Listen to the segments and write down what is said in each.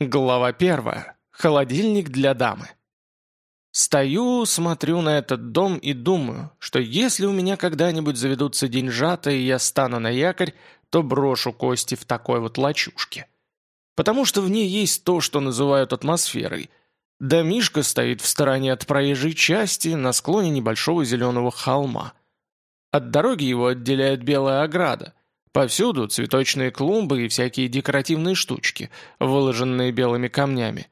Глава первая. Холодильник для дамы. Стою, смотрю на этот дом и думаю, что если у меня когда-нибудь заведутся деньжата и я стану на якорь, то брошу кости в такой вот лачушке. Потому что в ней есть то, что называют атмосферой. Домишка стоит в стороне от проезжей части на склоне небольшого зеленого холма. От дороги его отделяет белая ограда – Повсюду цветочные клумбы и всякие декоративные штучки, выложенные белыми камнями.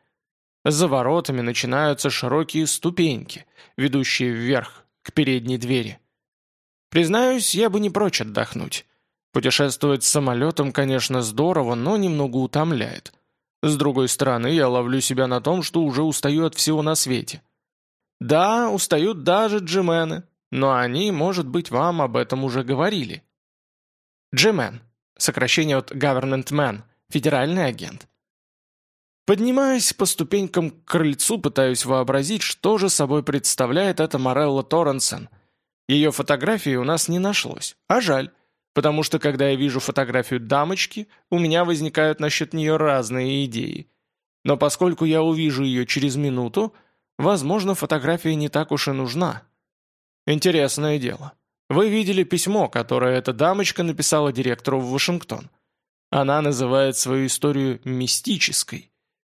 За воротами начинаются широкие ступеньки, ведущие вверх, к передней двери. Признаюсь, я бы не прочь отдохнуть. Путешествовать с самолетом, конечно, здорово, но немного утомляет. С другой стороны, я ловлю себя на том, что уже устаю от всего на свете. Да, устают даже джимены, но они, может быть, вам об этом уже говорили. G-Man, сокращение от Government Man, федеральный агент. Поднимаясь по ступенькам к крыльцу, пытаюсь вообразить, что же собой представляет эта Морелла Торренсон. Ее фотографии у нас не нашлось, а жаль, потому что когда я вижу фотографию дамочки, у меня возникают насчет нее разные идеи. Но поскольку я увижу ее через минуту, возможно, фотография не так уж и нужна. Интересное дело. Вы видели письмо, которое эта дамочка написала директору в Вашингтон. Она называет свою историю «мистической».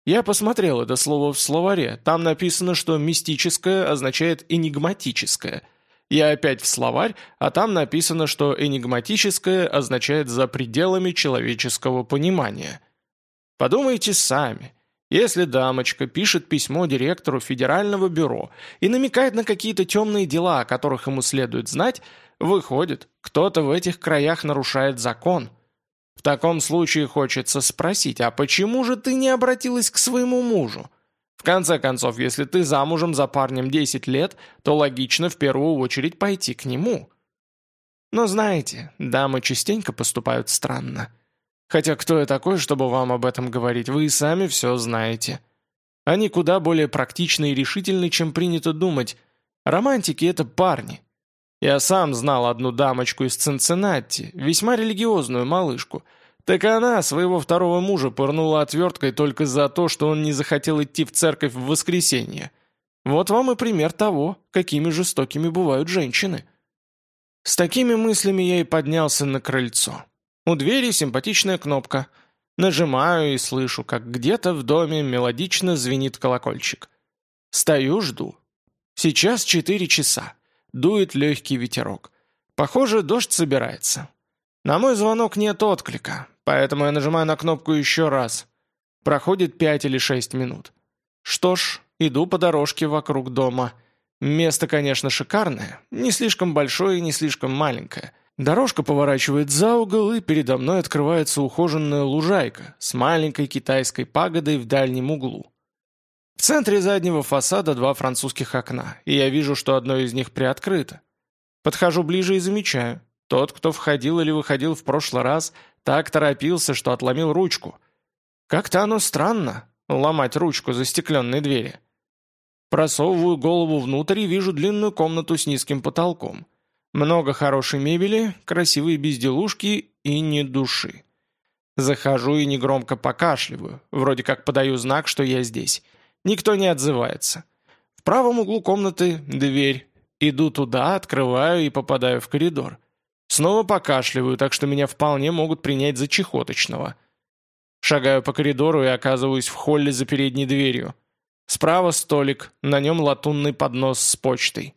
Я посмотрел это слово в словаре. Там написано, что «мистическое» означает «энигматическое». Я опять в словарь, а там написано, что «энигматическое» означает «за пределами человеческого понимания». Подумайте сами. Если дамочка пишет письмо директору Федерального бюро и намекает на какие-то темные дела, о которых ему следует знать, выходит, кто-то в этих краях нарушает закон. В таком случае хочется спросить, а почему же ты не обратилась к своему мужу? В конце концов, если ты замужем за парнем 10 лет, то логично в первую очередь пойти к нему. Но знаете, дамы частенько поступают странно. Хотя кто я такой, чтобы вам об этом говорить, вы и сами все знаете. Они куда более практичны и решительны, чем принято думать. Романтики — это парни. Я сам знал одну дамочку из Цинциннати, весьма религиозную малышку. Так она своего второго мужа пырнула отверткой только за то, что он не захотел идти в церковь в воскресенье. Вот вам и пример того, какими жестокими бывают женщины. С такими мыслями я и поднялся на крыльцо. У двери симпатичная кнопка. Нажимаю и слышу, как где-то в доме мелодично звенит колокольчик. Стою, жду. Сейчас четыре часа. Дует легкий ветерок. Похоже, дождь собирается. На мой звонок нет отклика, поэтому я нажимаю на кнопку еще раз. Проходит пять или шесть минут. Что ж, иду по дорожке вокруг дома. Место, конечно, шикарное, не слишком большое и не слишком маленькое. Дорожка поворачивает за угол, и передо мной открывается ухоженная лужайка с маленькой китайской пагодой в дальнем углу. В центре заднего фасада два французских окна, и я вижу, что одно из них приоткрыто. Подхожу ближе и замечаю. Тот, кто входил или выходил в прошлый раз, так торопился, что отломил ручку. Как-то оно странно, ломать ручку застекленной двери. Просовываю голову внутрь и вижу длинную комнату с низким потолком. Много хорошей мебели, красивые безделушки и ни души. Захожу и негромко покашливаю, вроде как подаю знак, что я здесь. Никто не отзывается. В правом углу комнаты дверь. Иду туда, открываю и попадаю в коридор. Снова покашливаю, так что меня вполне могут принять за чехоточного. Шагаю по коридору и оказываюсь в холле за передней дверью. Справа столик, на нем латунный поднос с почтой.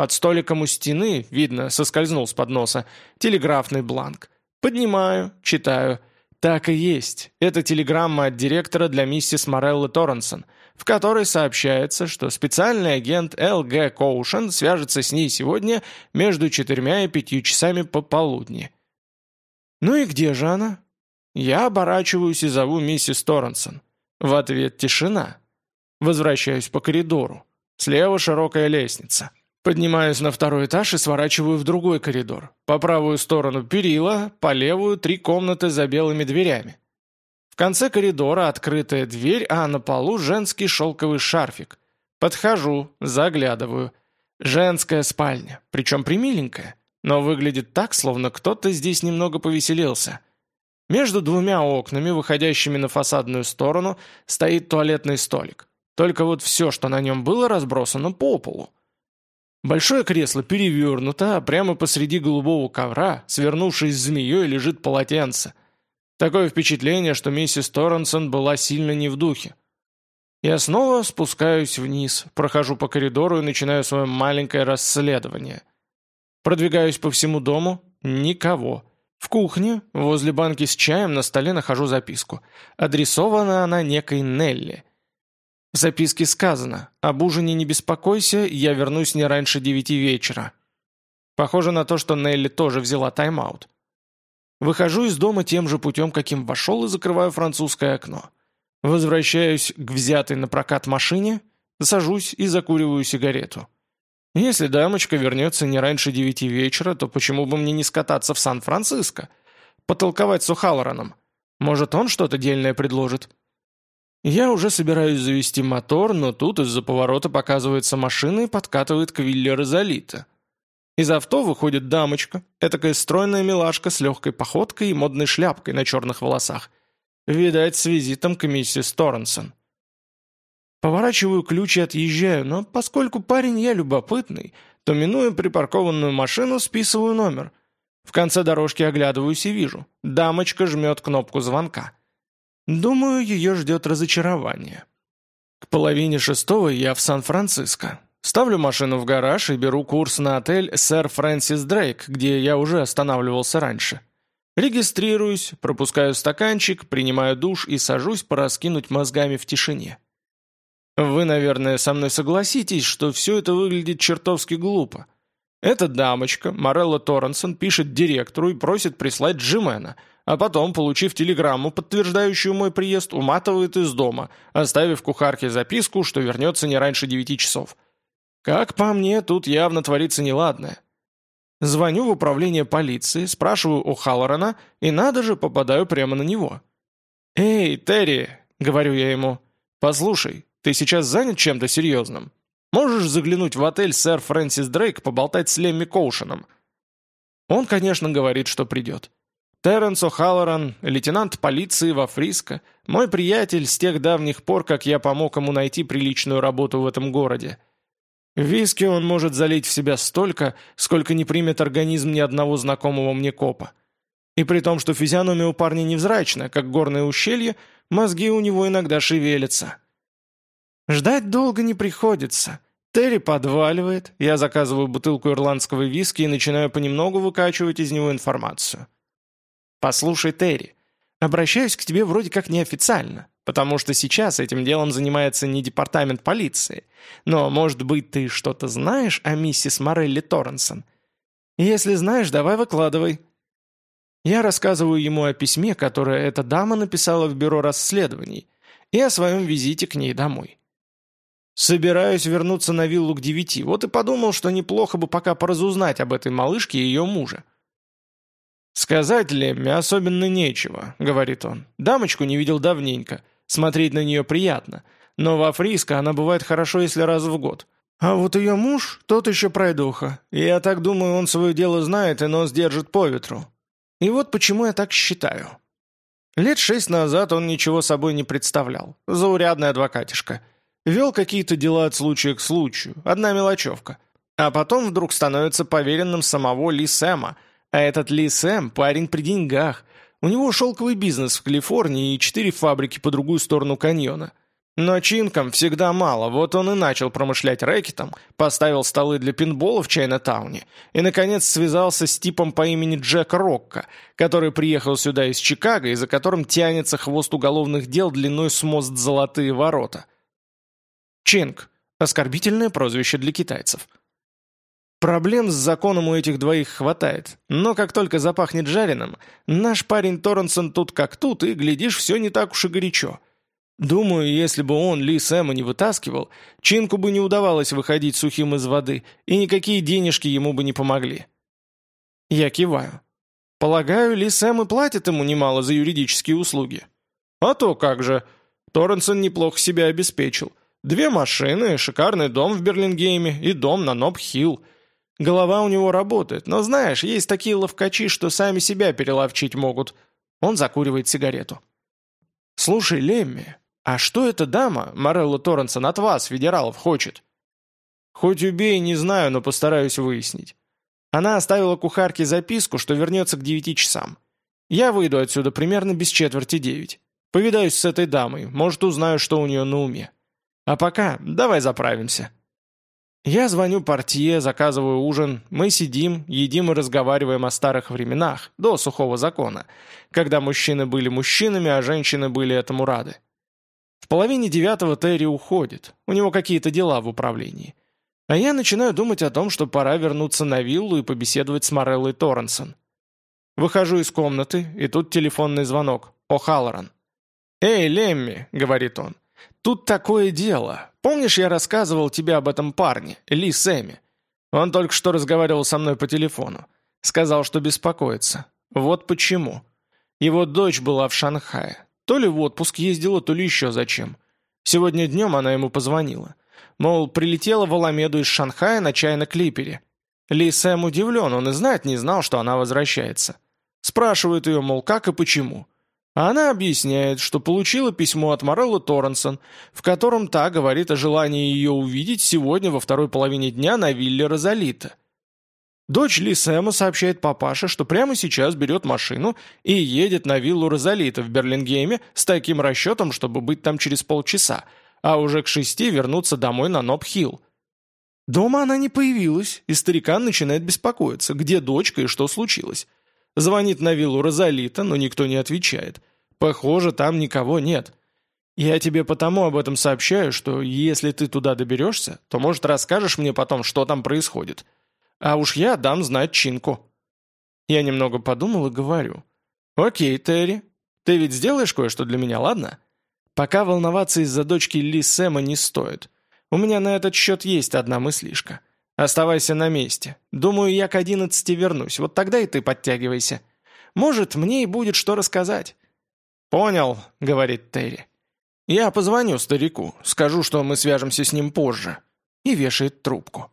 Под столиком у стены, видно, соскользнул с подноса, телеграфный бланк. Поднимаю, читаю. Так и есть. Это телеграмма от директора для миссис Мореллы Торренсон, в которой сообщается, что специальный агент Л.Г. Коушен свяжется с ней сегодня между четырьмя и пятью часами пополудни. «Ну и где же она?» Я оборачиваюсь и зову миссис Торренсон. В ответ тишина. Возвращаюсь по коридору. Слева широкая лестница. Поднимаюсь на второй этаж и сворачиваю в другой коридор. По правую сторону перила, по левую три комнаты за белыми дверями. В конце коридора открытая дверь, а на полу женский шелковый шарфик. Подхожу, заглядываю. Женская спальня, причем примиленькая, но выглядит так, словно кто-то здесь немного повеселился. Между двумя окнами, выходящими на фасадную сторону, стоит туалетный столик. Только вот все, что на нем было, разбросано по полу. Большое кресло перевернуто, а прямо посреди голубого ковра, свернувшись змеей, лежит полотенце. Такое впечатление, что миссис Торренсон была сильно не в духе. Я снова спускаюсь вниз, прохожу по коридору и начинаю свое маленькое расследование. Продвигаюсь по всему дому – никого. В кухне, возле банки с чаем, на столе нахожу записку. Адресована она некой Нелли. В записке сказано «Об ужине не беспокойся, я вернусь не раньше девяти вечера». Похоже на то, что Нелли тоже взяла тайм-аут. Выхожу из дома тем же путем, каким вошел, и закрываю французское окно. Возвращаюсь к взятой на прокат машине, сажусь и закуриваю сигарету. Если дамочка вернется не раньше девяти вечера, то почему бы мне не скататься в Сан-Франциско? Потолковать с Ухаллораном. Может, он что-то дельное предложит? Я уже собираюсь завести мотор, но тут из-за поворота показывается машина и подкатывает к вилле Розалита. Из авто выходит дамочка, этакая стройная милашка с легкой походкой и модной шляпкой на черных волосах. Видать, с визитом к миссис Торренсон. Поворачиваю ключ и отъезжаю, но поскольку парень я любопытный, то, минуя припаркованную машину, списываю номер. В конце дорожки оглядываюсь и вижу. Дамочка жмет кнопку звонка. Думаю, ее ждет разочарование. К половине шестого я в Сан-Франциско. Ставлю машину в гараж и беру курс на отель «Сэр Фрэнсис Дрейк», где я уже останавливался раньше. Регистрируюсь, пропускаю стаканчик, принимаю душ и сажусь пораскинуть мозгами в тишине. Вы, наверное, со мной согласитесь, что все это выглядит чертовски глупо. Эта дамочка, Морелла Торренсон, пишет директору и просит прислать Джимена, а потом, получив телеграмму, подтверждающую мой приезд, уматывает из дома, оставив кухарке записку, что вернется не раньше девяти часов. Как по мне, тут явно творится неладное. Звоню в управление полиции, спрашиваю у Халлорана, и надо же, попадаю прямо на него. «Эй, Терри!» — говорю я ему. «Послушай, ты сейчас занят чем-то серьезным? Можешь заглянуть в отель сэр Фрэнсис Дрейк поболтать с Лемми Коушеном?» Он, конечно, говорит, что придет. Терренс О'Халлоран, лейтенант полиции во Фриско, мой приятель с тех давних пор, как я помог ему найти приличную работу в этом городе. Виски он может залить в себя столько, сколько не примет организм ни одного знакомого мне копа. И при том, что физиономия у парня невзрачна, как горное ущелье, мозги у него иногда шевелятся. Ждать долго не приходится. Терри подваливает, я заказываю бутылку ирландского виски и начинаю понемногу выкачивать из него информацию. «Послушай, Терри, обращаюсь к тебе вроде как неофициально, потому что сейчас этим делом занимается не департамент полиции. Но, может быть, ты что-то знаешь о миссис Морелли Торренсон? Если знаешь, давай выкладывай». Я рассказываю ему о письме, которое эта дама написала в бюро расследований, и о своем визите к ней домой. Собираюсь вернуться на виллу к девяти, вот и подумал, что неплохо бы пока поразузнать об этой малышке и ее муже. «Сказать Лемме особенно нечего», — говорит он. «Дамочку не видел давненько. Смотреть на нее приятно. Но во Фриско она бывает хорошо, если раз в год. А вот ее муж, тот еще пройдоха. Я так думаю, он свое дело знает и нос держит по ветру. И вот почему я так считаю. Лет шесть назад он ничего собой не представлял. Заурядный адвокатишка. Вел какие-то дела от случая к случаю, одна мелочевка. А потом вдруг становится поверенным самого Ли Сэма. А этот Ли Сэм – парень при деньгах. У него шелковый бизнес в Калифорнии и четыре фабрики по другую сторону каньона. Но чинкам всегда мало, вот он и начал промышлять рэкетом, поставил столы для пинбола в Чайна-тауне и, наконец, связался с типом по имени Джек Рокко, который приехал сюда из Чикаго и за которым тянется хвост уголовных дел длиной с мост «Золотые ворота». Чинг – оскорбительное прозвище для китайцев. Проблем с законом у этих двоих хватает, но как только запахнет жареным, наш парень Торренсон тут как тут, и, глядишь, все не так уж и горячо. Думаю, если бы он Ли Сэма не вытаскивал, Чинку бы не удавалось выходить сухим из воды, и никакие денежки ему бы не помогли. Я киваю. Полагаю, Ли Сэм и платит ему немало за юридические услуги. А то как же. Торренсон неплохо себя обеспечил. Две машины, шикарный дом в Берлингейме и дом на Ноб-Хилл. Голова у него работает, но знаешь, есть такие ловкачи, что сами себя переловчить могут. Он закуривает сигарету. «Слушай, Лемми, а что эта дама, Морелла Торренсон, от вас, федералов, хочет?» «Хоть убей, не знаю, но постараюсь выяснить. Она оставила кухарке записку, что вернется к девяти часам. Я выйду отсюда примерно без четверти девять. Повидаюсь с этой дамой, может, узнаю, что у нее на уме. А пока давай заправимся». Я звоню портье, заказываю ужин, мы сидим, едим и разговариваем о старых временах, до сухого закона, когда мужчины были мужчинами, а женщины были этому рады. В половине девятого Терри уходит, у него какие-то дела в управлении. А я начинаю думать о том, что пора вернуться на виллу и побеседовать с Мореллой Торренсон. Выхожу из комнаты, и тут телефонный звонок. О'Халлоран. «Эй, Лемми», — говорит он, — «тут такое дело. Помнишь, я рассказывал тебе об этом парне, Ли Сэмми? Он только что разговаривал со мной по телефону. Сказал, что беспокоится. Вот почему. Его дочь была в Шанхае. То ли в отпуск ездила, то ли еще зачем. Сегодня днем она ему позвонила. Мол, прилетела в Аламеду из Шанхая на чайно-клипере. Ли Сэм удивлен, он и знать не знал, что она возвращается. Спрашивают ее, мол, как и почему. А она объясняет, что получила письмо от Мореллы Торренсон, в котором та говорит о желании ее увидеть сегодня во второй половине дня на вилле Розалита. Дочь Ли Сэма сообщает папаше, что прямо сейчас берет машину и едет на виллу Розалита в Берлингейме с таким расчетом, чтобы быть там через полчаса, а уже к шести вернуться домой на Ноб-Хилл. Дома она не появилась, и старикан начинает беспокоиться, где дочка и что случилось. Звонит на виллу Розалита, но никто не отвечает. Похоже, там никого нет. Я тебе потому об этом сообщаю, что если ты туда доберешься, то, может, расскажешь мне потом, что там происходит. А уж я дам знать Чинку». Я немного подумал и говорю. «Окей, Терри, ты ведь сделаешь кое-что для меня, ладно? Пока волноваться из-за дочки Ли Сэма не стоит. У меня на этот счет есть одна мыслишка». Оставайся на месте. Думаю, я к одиннадцати вернусь. Вот тогда и ты подтягивайся. Может, мне и будет что рассказать». «Понял», — говорит Терри. «Я позвоню старику, скажу, что мы свяжемся с ним позже». И вешает трубку.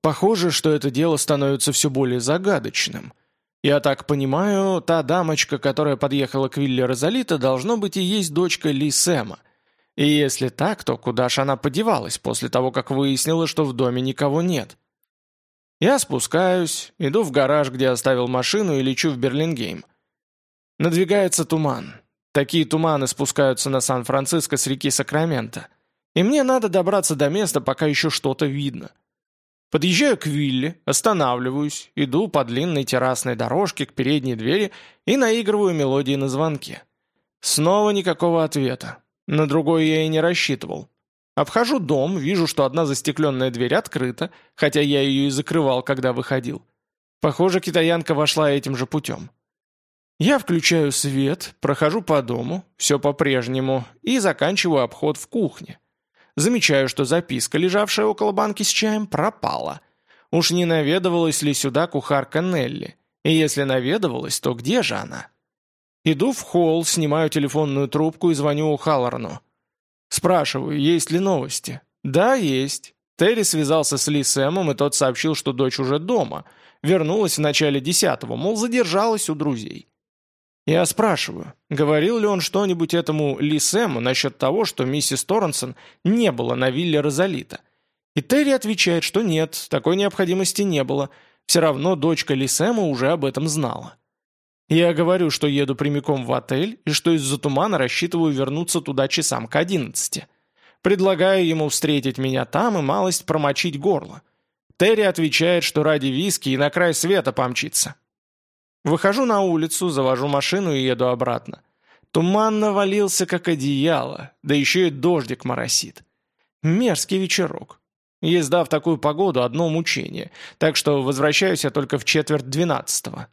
Похоже, что это дело становится все более загадочным. Я так понимаю, та дамочка, которая подъехала к вилле Розалита, должно быть и есть дочка Ли Сэма — и если так, то куда ж она подевалась после того, как выяснила, что в доме никого нет? Я спускаюсь, иду в гараж, где оставил машину, и лечу в Берлингейм. Надвигается туман. Такие туманы спускаются на Сан-Франциско с реки Сакраменто. И мне надо добраться до места, пока еще что-то видно. Подъезжаю к вилле, останавливаюсь, иду по длинной террасной дорожке к передней двери и наигрываю мелодии на звонке. Снова никакого ответа. На другой я и не рассчитывал. Обхожу дом, вижу, что одна застекленная дверь открыта, хотя я ее и закрывал, когда выходил. Похоже, китаянка вошла этим же путем. Я включаю свет, прохожу по дому, все по-прежнему, и заканчиваю обход в кухне. Замечаю, что записка, лежавшая около банки с чаем, пропала. Уж не наведывалась ли сюда кухарка Нелли? И если наведывалась, то где же она? Иду в холл, снимаю телефонную трубку и звоню у Халлорну. Спрашиваю, есть ли новости. Да, есть. Терри связался с Ли Сэмом, и тот сообщил, что дочь уже дома. Вернулась в начале десятого, мол, задержалась у друзей. Я спрашиваю, говорил ли он что-нибудь этому Ли Сэму насчет того, что миссис Торренсон не было на вилле Розалита. И Терри отвечает, что нет, такой необходимости не было. Все равно дочка Ли Сэма уже об этом знала. Я говорю, что еду прямиком в отель и что из-за тумана рассчитываю вернуться туда часам к одиннадцати. Предлагаю ему встретить меня там и малость промочить горло. Терри отвечает, что ради виски и на край света помчится. Выхожу на улицу, завожу машину и еду обратно. Туман навалился, как одеяло, да еще и дождик моросит. Мерзкий вечерок. Езда в такую погоду – одно мучение, так что возвращаюсь я только в четверть двенадцатого.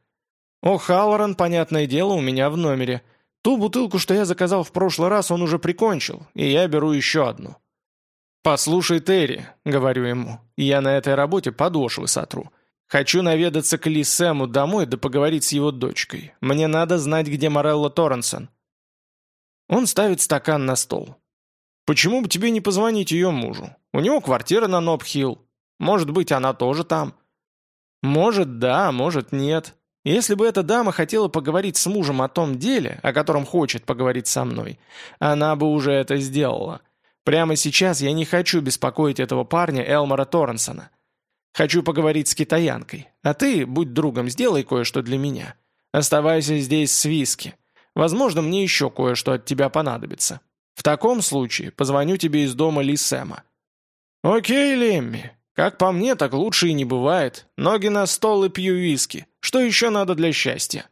О, Халлоран, понятное дело, у меня в номере. Ту бутылку, что я заказал в прошлый раз, он уже прикончил, и я беру еще одну. «Послушай, Терри», — говорю ему, — «я на этой работе подошвы сотру. Хочу наведаться к Ли Сэму домой да поговорить с его дочкой. Мне надо знать, где Морелла Торренсон». Он ставит стакан на стол. «Почему бы тебе не позвонить ее мужу? У него квартира на Ноб-Хилл. Может быть, она тоже там?» «Может, да, может, нет. Если бы эта дама хотела поговорить с мужем о том деле, о котором хочет поговорить со мной, она бы уже это сделала. Прямо сейчас я не хочу беспокоить этого парня Элмора Торренсона. Хочу поговорить с китаянкой. А ты, будь другом, сделай кое-что для меня. Оставайся здесь с виски. Возможно, мне еще кое-что от тебя понадобится. В таком случае позвоню тебе из дома Ли Сэма». «Окей, Лемми. Как по мне, так лучше и не бывает. Ноги на стол и пью виски. Что еще надо для счастья?»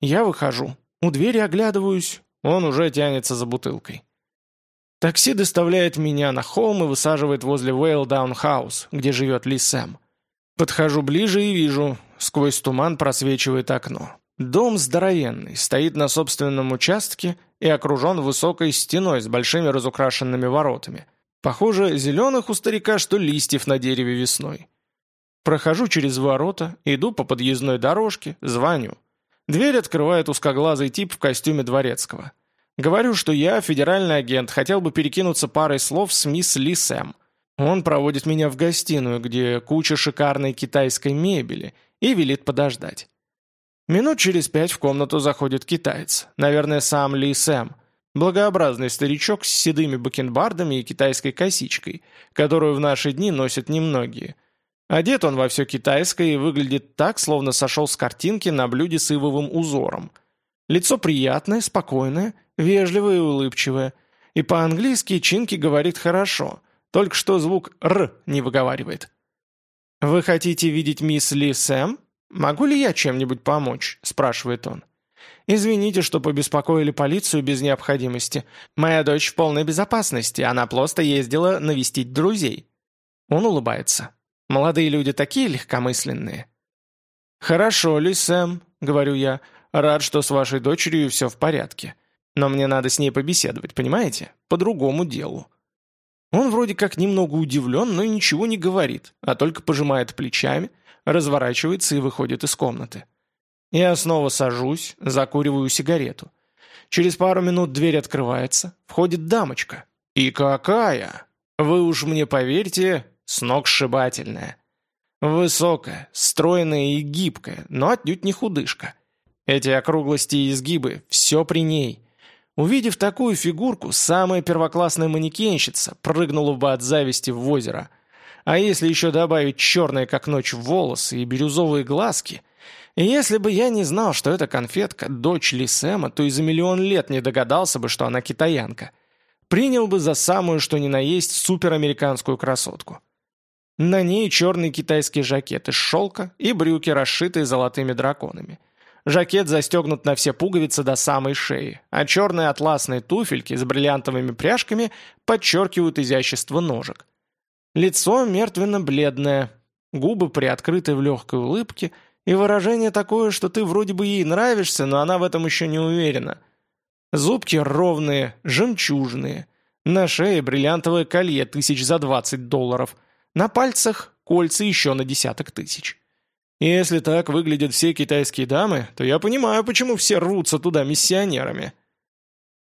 Я выхожу. У двери оглядываюсь. Он уже тянется за бутылкой. Такси доставляет меня на холм и высаживает возле Вейлдаун Хаус, где живет Ли Сэм. Подхожу ближе и вижу, сквозь туман просвечивает окно. Дом здоровенный, стоит на собственном участке и окружен высокой стеной с большими разукрашенными воротами. Похоже, зеленых у старика, что листьев на дереве весной. Прохожу через ворота, иду по подъездной дорожке, звоню. Дверь открывает узкоглазый тип в костюме дворецкого. Говорю, что я, федеральный агент, хотел бы перекинуться парой слов с мисс Ли Сэм. Он проводит меня в гостиную, где куча шикарной китайской мебели, и велит подождать. Минут через пять в комнату заходит китаец, наверное, сам Ли Сэм, благообразный старичок с седыми бакенбардами и китайской косичкой, которую в наши дни носят немногие. Одет он во все китайское и выглядит так, словно сошел с картинки на блюде с ивовым узором. Лицо приятное, спокойное – вежливая и улыбчивая. И по-английски Чинки говорит хорошо, только что звук «р» не выговаривает. «Вы хотите видеть мисс Ли Сэм? Могу ли я чем-нибудь помочь?» – спрашивает он. «Извините, что побеспокоили полицию без необходимости. Моя дочь в полной безопасности, она просто ездила навестить друзей». Он улыбается. «Молодые люди такие легкомысленные». «Хорошо, Ли Сэм», — говорю я, — «рад, что с вашей дочерью все в порядке. Но мне надо с ней побеседовать, понимаете? По другому делу. Он вроде как немного удивлен, но ничего не говорит, а только пожимает плечами, разворачивается и выходит из комнаты. Я снова сажусь, закуриваю сигарету. Через пару минут дверь открывается, входит дамочка. И какая! Вы уж мне поверьте, сногсшибательная. Высокая, стройная и гибкая, но отнюдь не худышка. Эти округлости и изгибы – все при ней. Увидев такую фигурку, самая первоклассная манекенщица прыгнула бы от зависти в озеро. А если еще добавить черные как ночь волосы и бирюзовые глазки, и если бы я не знал, что это конфетка, дочь Ли Сэма, то и за миллион лет не догадался бы, что она китаянка. Принял бы за самую, что ни на есть, суперамериканскую красотку. На ней черный китайский жакет из шелка и брюки, расшитые золотыми драконами. Жакет застегнут на все пуговицы до самой шеи, а черные атласные туфельки с бриллиантовыми пряжками подчеркивают изящество ножек. Лицо мертвенно-бледное, губы приоткрыты в легкой улыбке, и выражение такое, что ты вроде бы ей нравишься, но она в этом еще не уверена. Зубки ровные, жемчужные, на шее бриллиантовое колье тысяч за 20 долларов, на пальцах кольца еще на десяток тысяч. Если так выглядят все китайские дамы, то я понимаю, почему все рвутся туда миссионерами.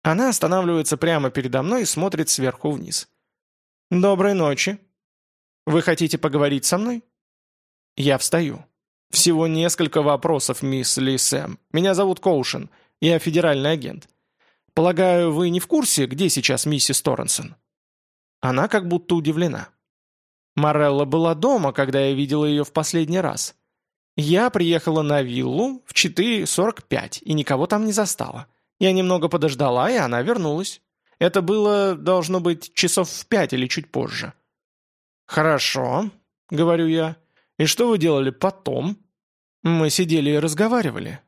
Она останавливается прямо передо мной и смотрит сверху вниз. «Доброй ночи. Вы хотите поговорить со мной?» Я встаю. «Всего несколько вопросов, мисс Ли Сэм. Меня зовут Коушен. Я федеральный агент. Полагаю, вы не в курсе, где сейчас миссис Торренсон?» Она как будто удивлена. Морелла была дома, когда я видела ее в последний раз. Я приехала на виллу в 4.45 и никого там не застала. Я немного подождала, и она вернулась. Это было, должно быть, часов в пять или чуть позже. «Хорошо», — говорю я. «И что вы делали потом?» Мы сидели и разговаривали.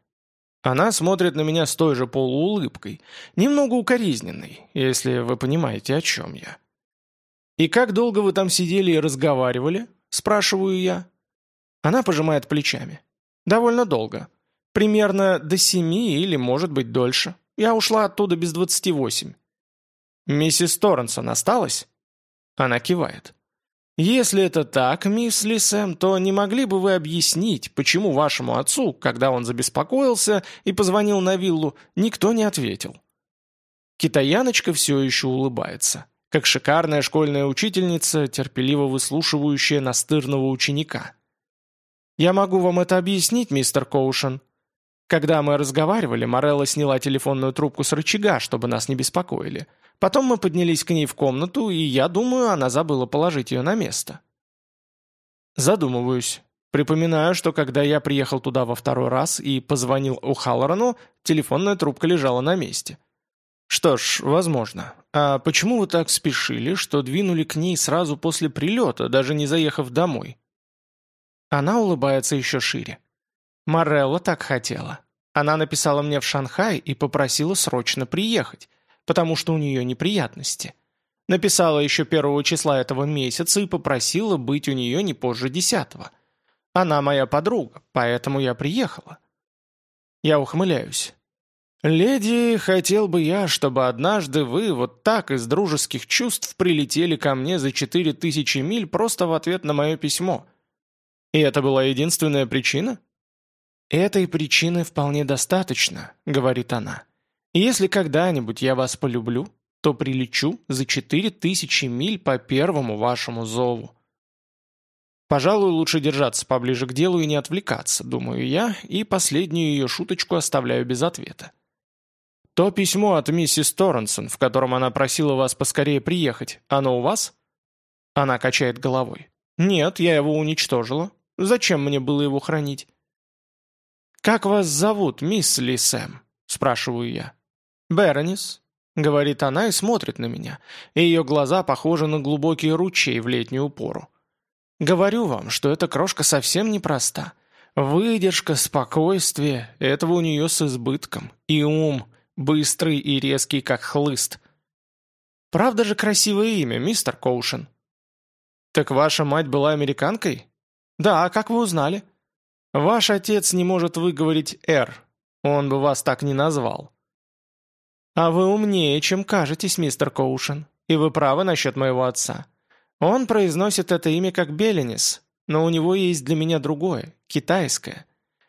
Она смотрит на меня с той же полуулыбкой, немного укоризненной, если вы понимаете, о чем я. «И как долго вы там сидели и разговаривали?» – спрашиваю я. Она пожимает плечами. «Довольно долго. Примерно до семи или, может быть, дольше. Я ушла оттуда без двадцати восемь». «Миссис Торренсон осталась?» Она кивает. «Если это так, мисс Лисэм, то не могли бы вы объяснить, почему вашему отцу, когда он забеспокоился и позвонил на виллу, никто не ответил?» Китаяночка все еще улыбается, как шикарная школьная учительница, терпеливо выслушивающая настырного ученика. «Я могу вам это объяснить, мистер Коушен. Когда мы разговаривали, Морелла сняла телефонную трубку с рычага, чтобы нас не беспокоили. Потом мы поднялись к ней в комнату, и я думаю, она забыла положить ее на место». Задумываюсь. Припоминаю, что когда я приехал туда во второй раз и позвонил у Халлорану, телефонная трубка лежала на месте. Что ж, возможно. А почему вы так спешили, что двинули к ней сразу после прилета, даже не заехав домой? Она улыбается еще шире. Морелла так хотела. Она написала мне в Шанхай и попросила срочно приехать, потому что у нее неприятности. Написала еще первого числа этого месяца и попросила быть у нее не позже десятого. Она моя подруга, поэтому я приехала. Я ухмыляюсь. «Леди, хотел бы я, чтобы однажды вы вот так из дружеских чувств прилетели ко мне за четыре тысячи миль просто в ответ на мое письмо. И это была единственная причина?» «Этой причины вполне достаточно», — говорит она. «Если когда-нибудь я вас полюблю, то прилечу за четыре тысячи миль по первому вашему зову. Пожалуй, лучше держаться поближе к делу и не отвлекаться, думаю я, и последнюю ее шуточку оставляю без ответа. То письмо от миссис Торренсон, в котором она просила вас поскорее приехать, оно у вас? Она качает головой. Нет, я его уничтожила. Зачем мне было его хранить? «Как вас зовут, мисс Ли Сэм?» – спрашиваю я. «Беронис», – говорит она и смотрит на меня, и ее глаза похожи на глубокие ручей в летнюю пору. Говорю вам, что эта крошка совсем непроста. Выдержка, спокойствие – этого у нее с избытком. И ум, быстрый и резкий, как хлыст. Правда же красивое имя, мистер Коушен? Так ваша мать была американкой? Да, а как вы узнали? Ваш отец не может выговорить «Р». Он бы вас так не назвал. А вы умнее, чем кажетесь, мистер Коушен. И вы правы насчет моего отца. Он произносит это имя как Беленис, но у него есть для меня другое, китайское.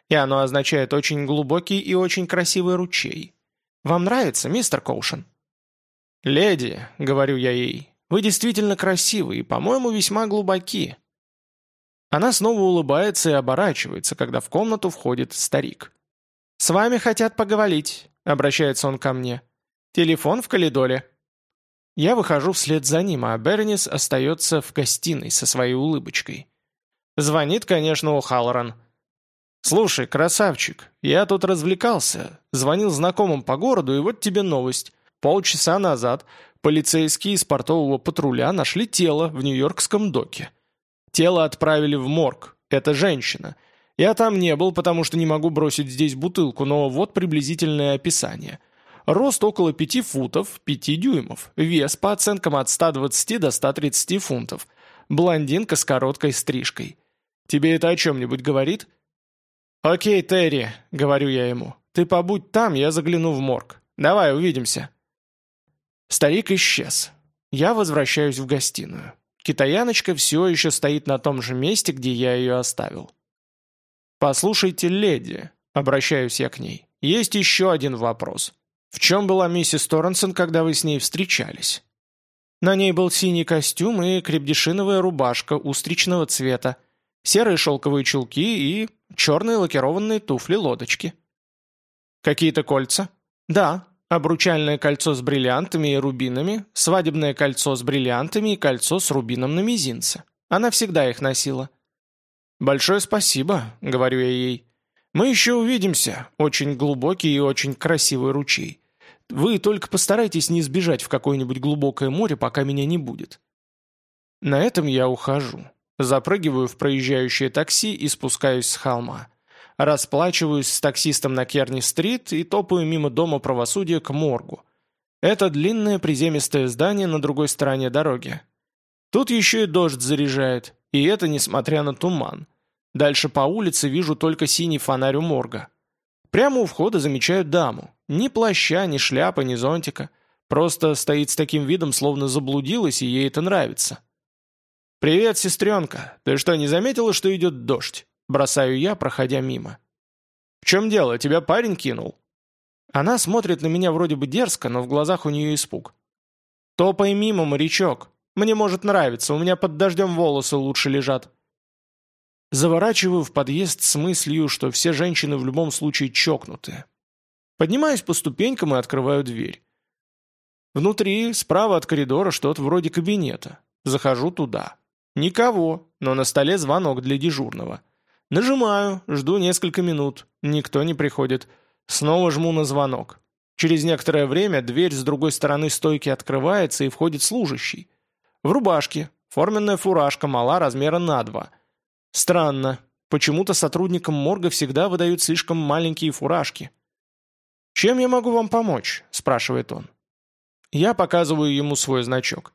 И оно означает очень глубокий и очень красивый ручей. Вам нравится, мистер Коушен? «Леди», — говорю я ей, — «вы действительно красивы и, по-моему, весьма глубоки». Она снова улыбается и оборачивается, когда в комнату входит старик. «С вами хотят поговорить», — обращается он ко мне. «Телефон в коридоре». Я выхожу вслед за ним, а Бернис остается в гостиной со своей улыбочкой. Звонит, конечно, О'Халлоран. «Слушай, красавчик, я тут развлекался, звонил знакомым по городу, и вот тебе новость. Полчаса назад полицейские из портового патруля нашли тело в Нью-Йоркском доке. Тело отправили в морг. Это женщина. Я там не был, потому что не могу бросить здесь бутылку, но вот приблизительное описание. Рост около 5 футов 5 дюймов. Вес по оценкам от 120 до 130 фунтов. Блондинка с короткой стрижкой. Тебе это о чем-нибудь говорит? «Окей, Терри», — говорю я ему. «Ты побудь там, я загляну в морг. Давай, увидимся». Старик исчез. Я возвращаюсь в гостиную. Китаяночка все еще стоит на том же месте, где я ее оставил. «Послушайте, леди», — обращаюсь я к ней, — «есть еще один вопрос. В чем была миссис Торренсон, когда вы с ней встречались? На ней был синий костюм и крепдешиновая рубашка устричного цвета, серые шелковые чулки и черные лакированные туфли-лодочки. Какие-то кольца? Да, обручальное кольцо с бриллиантами и рубинами, свадебное кольцо с бриллиантами и кольцо с рубином на мизинце. Она всегда их носила. «Большое спасибо», — говорю я ей. «Мы еще увидимся. Очень глубокий и очень красивый ручей. Вы только постарайтесь не сбежать в какое-нибудь глубокое море, пока меня не будет». На этом я ухожу. Запрыгиваю в проезжающее такси и спускаюсь с холма. Расплачиваюсь с таксистом на Керни-стрит и топаю мимо Дома правосудия к моргу. Это длинное приземистое здание на другой стороне дороги. Тут еще и дождь заряжает, и это несмотря на туман. Дальше по улице вижу только синий фонарь у морга. Прямо у входа замечаю даму. Ни плаща, ни шляпы, ни зонтика. Просто стоит с таким видом, словно заблудилась, и ей это нравится. «Привет, сестренка. Ты что, не заметила, что идет дождь?» Бросаю я, проходя мимо. «В чем дело? Тебя парень кинул?» Она смотрит на меня вроде бы дерзко, но в глазах у нее испуг. «Топай мимо, морячок. Мне может нравиться, у меня под дождем волосы лучше лежат». Заворачиваю в подъезд с мыслью, что все женщины в любом случае чокнутые. Поднимаюсь по ступенькам и открываю дверь. Внутри, справа от коридора, что-то вроде кабинета. Захожу туда. Никого, но на столе звонок для дежурного. Нажимаю, жду несколько минут. Никто не приходит. Снова жму на звонок. Через некоторое время дверь с другой стороны стойки открывается и входит служащий. В рубашке, форменная фуражка мала размера на два. Странно, почему-то сотрудникам морга всегда выдают слишком маленькие фуражки. «Чем я могу вам помочь?» – спрашивает он. Я показываю ему свой значок.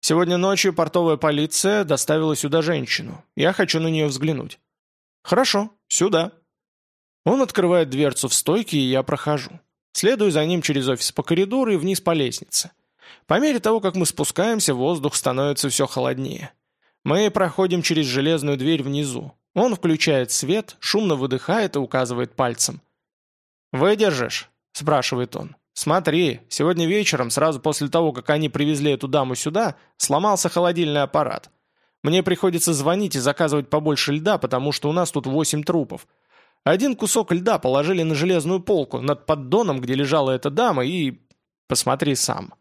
Сегодня ночью портовая полиция доставила сюда женщину. Я хочу на нее взглянуть. Хорошо, сюда. Он открывает дверцу в стойке, и я прохожу. Следую за ним через офис по коридору и вниз по лестнице. По мере того, как мы спускаемся, воздух становится все холоднее. Мы проходим через железную дверь внизу. Он включает свет, шумно выдыхает и указывает пальцем. «Выдержишь?» – спрашивает он. «Смотри, сегодня вечером, сразу после того, как они привезли эту даму сюда, сломался холодильный аппарат. Мне приходится звонить и заказывать побольше льда, потому что у нас тут восемь трупов. Один кусок льда положили на железную полку над поддоном, где лежала эта дама, и... Посмотри сам.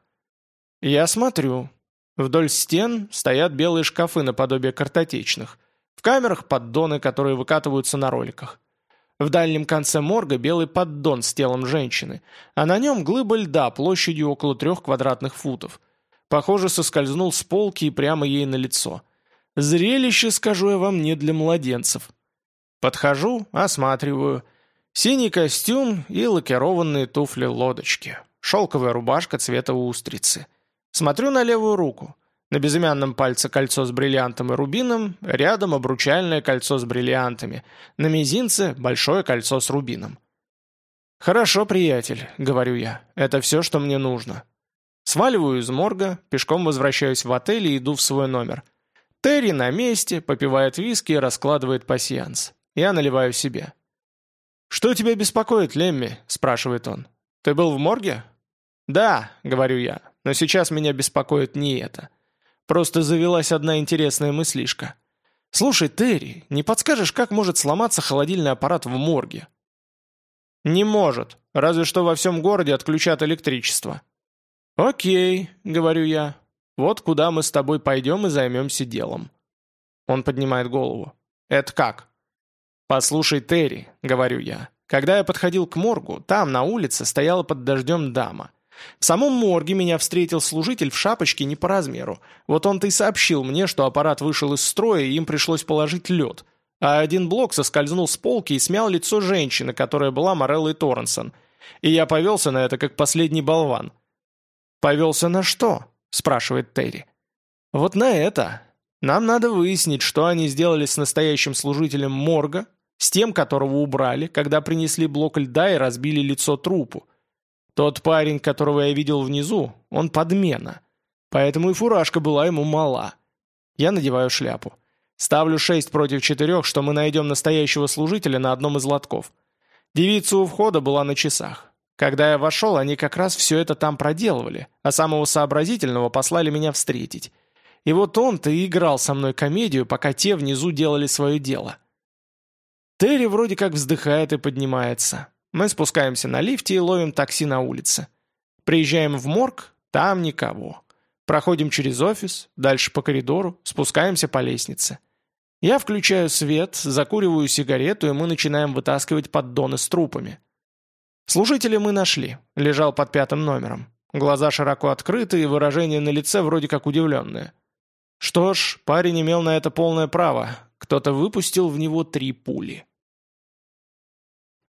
Я смотрю. Вдоль стен стоят белые шкафы наподобие картотечных. В камерах поддоны, которые выкатываются на роликах. В дальнем конце морга белый поддон с телом женщины, а на нем глыба льда площадью около трех квадратных футов. Похоже, соскользнул с полки и прямо ей на лицо. Зрелище, скажу я вам, не для младенцев. Подхожу, осматриваю. Синий костюм и лакированные туфли-лодочки. Шелковая рубашка цвета устрицы. Смотрю на левую руку. На безымянном пальце кольцо с бриллиантом и рубином, рядом обручальное кольцо с бриллиантами, на мизинце большое кольцо с рубином. «Хорошо, приятель», — говорю я, — «это все, что мне нужно». Сваливаю из морга, пешком возвращаюсь в отель и иду в свой номер. Терри на месте, попивает виски и раскладывает пасьянс. Я наливаю себе. «Что тебя беспокоит, Лемми?» – спрашивает он. «Ты был в морге?» «Да», — говорю я, — «но сейчас меня беспокоит не это. Просто завелась одна интересная мыслишка. Слушай, Терри, не подскажешь, как может сломаться холодильный аппарат в морге?» «Не может, разве что во всем городе отключат электричество». «Окей», — говорю я, — «вот куда мы с тобой пойдем и займемся делом». Он поднимает голову. «Это как?» «Послушай, Терри», — говорю я, — «когда я подходил к моргу, там, на улице, стояла под дождем дама. В самом морге меня встретил служитель в шапочке не по размеру. Вот он-то и сообщил мне, что аппарат вышел из строя, и им пришлось положить лед. А один блок соскользнул с полки и смял лицо женщины, которая была Мореллой Торренсон. И я повелся на это, как последний болван. «Повелся на что?» – спрашивает Терри. «Вот на это. Нам надо выяснить, что они сделали с настоящим служителем морга, с тем, которого убрали, когда принесли блок льда и разбили лицо трупу. Тот парень, которого я видел внизу, он подмена. Поэтому и фуражка была ему мала. Я надеваю шляпу. Ставлю шесть против четырех, что мы найдем настоящего служителя на одном из лотков. Девица у входа была на часах. Когда я вошел, они как раз все это там проделывали, а самого сообразительного послали меня встретить. И вот он-то и играл со мной комедию, пока те внизу делали свое дело. Терри вроде как вздыхает и поднимается. Мы спускаемся на лифте и ловим такси на улице. Приезжаем в морг, там никого. Проходим через офис, дальше по коридору, спускаемся по лестнице. Я включаю свет, закуриваю сигарету, и мы начинаем вытаскивать поддоны с трупами. Служителя мы нашли, лежал под пятым номером. Глаза широко открыты и выражение на лице вроде как удивленное. Что ж, парень имел на это полное право. Кто-то выпустил в него три пули.